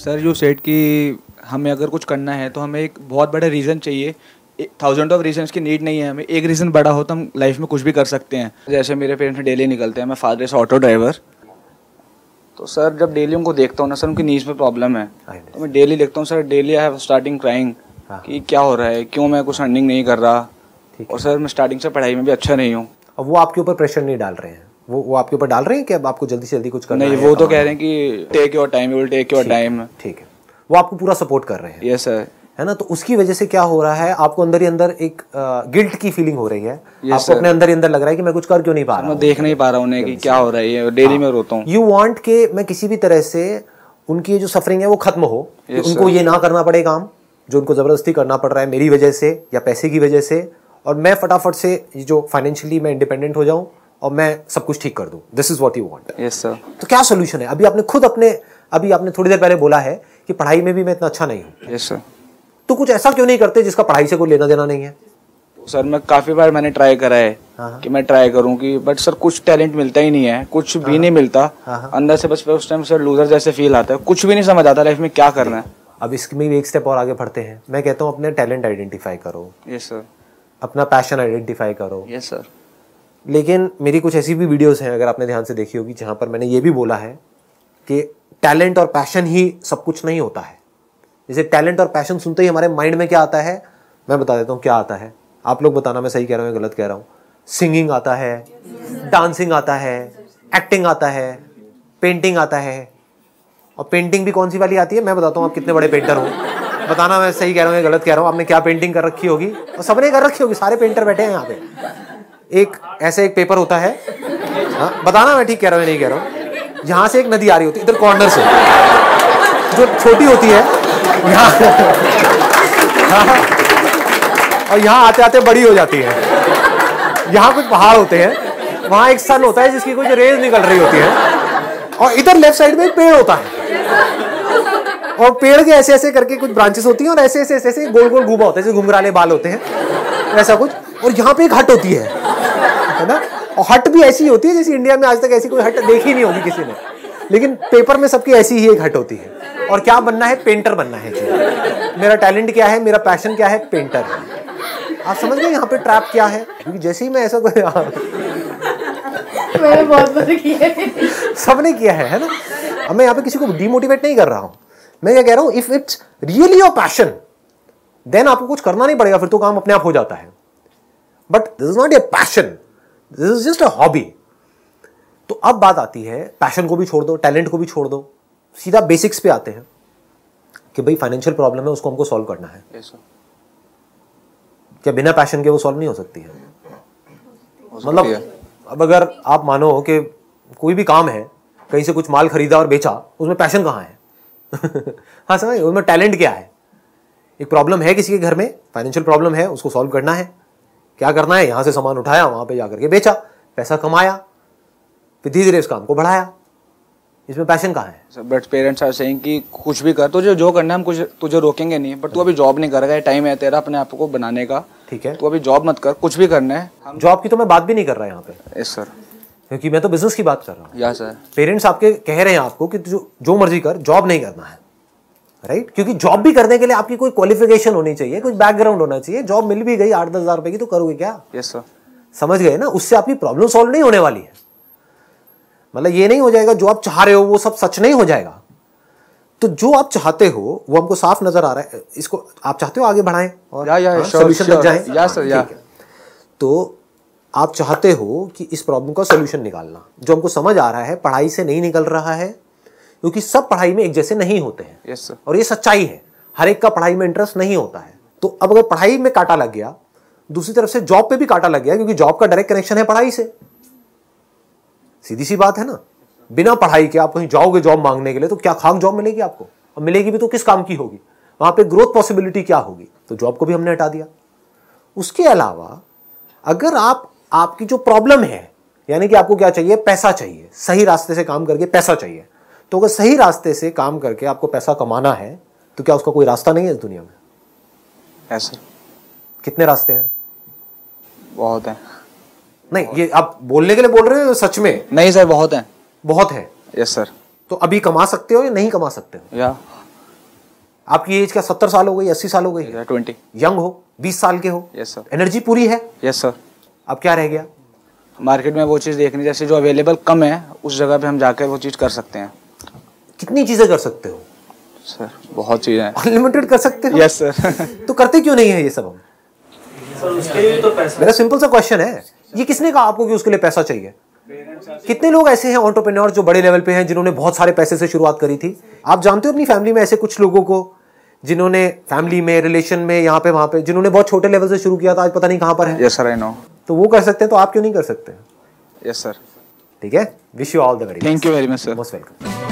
Sir you set कि हमें अगर कुछ करना है तो हमें एक बहुत बड़ा रीज़न चाहिए। थाउज़ेंड ऑफ़ रीजन की नीड नहीं है हमें। एक रीज़न बड़ा हो तो हम लाइफ में कुछ भी कर सकते हैं। जैसे मेरे पेरेंट्स डेली निकलते हैं मैं फादर से ऑटो ड्राइवर तो सर जब डेली उनको देखता हूँ ना सर उनकी नीज में प्रॉब्लम है। तो मैं डेली देखता हूँ sir daily I have starting crying कि क्या हो रहा है? क्यों मैं कुछ अर्निंग नहीं कर रहा? और सर मैं स्टार्टिंग से पढ़ाई में भी अच्छा नहीं हूँ। अब वो आपके ऊपर प्रेशर नहीं डाल रहे हैं। वो वो आपके ऊपर डाल रहे हैं कि अब आपको जल्दी से जल्दी कुछ करना नहीं वो तो कह रहे हैं कि take your time will take your time ठीक है वो आपको पूरा सपोर्ट कर रहे हैं। यस सर है ना? तो उसकी वजह से क्या हो रहा है? आपको अंदर ही अंदर एक गिल्ट की फीलिंग हो रही है। आपको अपने अंदर ही अंदर लग रहा है कि मैं कुछ कर क्यों नहीं पा रहा मैं देख नहीं पा रहा उन्हें कि क्या हो रहा है डेली हाँ। में रोता हूँ। यू वांट के मैं किसी भी तरह से उनकी जो सफरिंग है वो खत्म हो। उनको ये ना करना पड़े काम जो उनको ज़बरदस्ती करना पड़ रहा है मेरी वजह से या पैसे की वजह से। और मैं फटाफट से जो फाइनेंशियली मैं इंडिपेंडेंट हो जाऊँ और मैं सब कुछ ठीक कर दूँ। This is you want yes sir तो क्या सोल्यूशन है? अभी आपने खुद अपने अभी आपने थोड़ी देर पहले बोला है कि पढ़ाई में भी मैं इतना अच्छा नहीं हूँ। सर तो कुछ ऐसा क्यों नहीं करते जिसका पढ़ाई से कोई लेना देना नहीं है? सर मैं काफ़ी बार मैंने ट्राई करा है हाँ, हाँ। कि मैं ट्राई करूँ कि बट सर कुछ टैलेंट मिलता ही नहीं है। कुछ भी हाँ, नहीं मिलता। अंदर से बस उस टाइम सर लूजर जैसे फील आता है। कुछ भी नहीं समझ आता लाइफ में क्या करना है। अब इसमें भी एक स्टेप और आगे बढ़ते हैं। मैं कहता हूँ अपने टैलेंट आइडेंटिफाई करो। यस सर अपना पैशन आइडेंटिफाई करो। यस सर लेकिन मेरी कुछ ऐसी भी वीडियोस हैं, अगर आपने ध्यान से देखी होगी, जहाँ पर मैंने ये भी बोला है कि टैलेंट और पैशन ही सब कुछ नहीं होता है। जैसे टैलेंट और पैशन सुनते ही हमारे माइंड में क्या आता है? मैं बता देता हूँ, क्या आता है? आप लोग बताना, मैं सही कह रहा हूँ गलत कह रहा हूँ? सिंगिंग आता है डांसिंग आता है एक्टिंग आता है पेंटिंग आता है। और पेंटिंग भी कौन सी वाली आती है? मैं बताता हूँ, आप कितने बड़े पेंटर हो। बताना, मैं सही कह रहा हूँ गलत कह रहा हूँ, आपने क्या पेंटिंग कर रखी होगी? और सबने कर रखी होगी, सारे पेंटर बैठे हैं यहाँ पे। एक, ऐसे एक पेपर होता है। हाँ बताना मैं ठीक कह रहा हूँ नहीं कह रहा हूँ। यहाँ से एक नदी आ रही होती है, इधर कॉर्नर से। जो छोटी होती है, यहाँ और यहाँ आते आते बड़ी हो जाती है। यहाँ कुछ पहाड़ होते हैं, वहाँ एक सन होता है जिसकी कुछ रेज निकल रही होती है। और इधर लेफ़्ट साइड में एक पेड़ होता है। और पेड़ के ऐसे ऐसे करके कुछ ब्रांचेस होती हैं और ऐसे ऐसे ऐसे गोल गोल घूमा होता है, जैसे घुंघराले बाल होते हैं, ऐसा कुछ। और यहाँ पे एक हट होती है। है ना? और हट भी ऐसी होती है जैसे इंडिया में आज तक ऐसी कोई हट देखी नहीं होगी किसी ने। लेकिन पेपर में सबकी ऐसी ही एक हट होती है। और क्या बनना है? पेंटर बनना है मेरा टैलेंट क्या है? मेरा पैशन क्या है? पेंटर है आप समझ गए यहाँ पे ट्रैप क्या है? क्योंकि जैसे ही मैं ऐसा कोई मैंने बहुत बार किया सबने किया है है ना? अब मैं यहाँ पे किसी को डिमोटिवेट नहीं कर रहा हूँ। मैं क्या कह रहा हूँ if it's really your passion then आपको कुछ करना नहीं पड़ेगा फिर तो काम अपने आप हो जाता है। But this is not a passion this is just a hobby तो अब बात आती है पैशन को भी छोड़ दो टैलेंट को भी छोड़ दो सीधा बेसिक्स पे आते हैं कि भाई फाइनेंशियल प्रॉब्लम है उसको हमको सॉल्व करना है। Yes, क्या बिना पैशन के वो सॉल्व नहीं हो सकती है? मतलब अब अगर आप मानो कि कोई भी काम है कहीं से कुछ माल खरीदा और बेचा उसमें पैशन कहाँ है? हाँ समझ? उसमें टैलेंट क्या है? एक प्रॉब्लम है किसी के घर में फाइनेंशियल प्रॉब्लम है उसको सॉल्व करना है। क्या करना है? यहाँ से सामान उठाया वहाँ पे जाकर के बेचा पैसा कमाया फिर धीरे धीरे उस काम को बढ़ाया। इसमें पैशन कहाँ है? बट पेरेंट्स आर सेइंग कि कुछ भी कर तुझे जो करना है हम कुछ तुझे रोकेंगे नहीं। बट तू अभी जॉब नहीं कर रहा है टाइम है तेरा अपने आप को बनाने का। ठीक है। तू अभी जॉब मत कर कुछ भी करना है जॉब की तो मैं बात भी नहीं कर रहा है यहाँ पे। यस सर क्योंकि मैं तो बिज़नेस की बात कर रहा हूँ। या सर पेरेंट्स आपके कह रहे हैं आपको कि जो मर्ज़ी कर जॉब नहीं करना है। Right right? क्योंकि जॉब भी करने के लिए आपकी कोई क्वालिफिकेशन होनी चाहिए कुछ बैकग्राउंड होना चाहिए। जॉब मिल भी गई आठ दस हज़ार रुपए की तो करोगे क्या? यस सर समझ गए ना? उससे आपकी प्रॉब्लम सॉल्व नहीं होने वाली है। मतलब ये नहीं हो जाएगा जो आप चाह रहे हो वो सब सच नहीं हो जाएगा। तो जो आप चाहते हो वो हमको साफ़ नज़र आ रहा है। इसको आप चाहते हो आगे बढ़ाएँ और या, या, सोल्यूशन लग जाए? या सर या तो आप चाहते हो कि इस प्रॉब्लम का सोल्यूशन निकालना। जो हमको समझ आ रहा है पढ़ाई से नहीं निकल रहा है क्योंकि सब पढ़ाई में एक जैसे नहीं होते हैं। Yes, sir. और ये सच्चाई है। हर एक का पढ़ाई में इंटरेस्ट नहीं होता है। तो अब अगर पढ़ाई में काटा लग गया दूसरी तरफ़ से जॉब पे भी काटा लग गया क्योंकि जॉब का डायरेक्ट कनेक्शन है पढ़ाई से। सीधी सी बात है ना? बिना पढ़ाई के आप कहीं जाओगे जॉब मांगने के लिए तो क्या खाक जॉब मिलेगी आपको? और मिलेगी भी तो किस काम की होगी? वहाँ पे ग्रोथ पॉसिबिलिटी क्या होगी? तो जॉब को भी हमने हटा दिया। उसके अलावा अगर आप आपकी जो प्रॉब्लम है यानी कि आपको क्या चाहिए? पैसा चाहिए। सही रास्ते से काम करके पैसा चाहिए। तो अगर सही रास्ते से काम करके आपको पैसा कमाना है तो क्या उसका कोई रास्ता नहीं है इस दुनिया में? ऐसा। कितने रास्ते हैं? बहुत है। नहीं ये आप बोलने के लिए बोल रहे हो सच में? नहीं सर बहुत है। बहुत है? यस सर तो अभी कमा सकते हो या नहीं कमा सकते हो? या। आपकी एज क्या सत्तर साल हो गई अस्सी साल हो गई? ट्वेंटी यंग हो बीस साल के हो? यस सर एनर्जी पूरी है? यस सर अब क्या रह गया? मार्केट में वो चीज़ देखनी जैसे जो अवेलेबल कम है उस जगह पे हम जाकर वो चीज़ कर सकते हैं। कितनी चीज़ें कर सकते हो? सर बहुत चीज़ें अनलिमिटेड कर सकते हो? यस सर तो करते क्यों नहीं है ये सब हम? सर उसके लिए तो मेरा सिंपल सा क्वेश्चन है। ये किसने कहा आपको कि उसके लिए पैसा चाहिए? कितने लोग ऐसे हैं ऑन्टरप्रेन्योर जो बड़े लेवल पे हैं जिन्होंने बहुत सारे पैसे से शुरुआत करी थी? आप जानते हो अपनी फैमिली में ऐसे कुछ लोगों को जिन्होंने फैमिली में रिलेशन में यहाँ पे वहाँ पे जिन्होंने बहुत छोटे लेवल से शुरू किया था आज पता नहीं कहाँ पर है। यस सर आई नो तो वो कर सकते हैं तो आप क्यों नहीं कर सकते? यस सर ठीक है? Wish you all the very thank you very much sir most welcome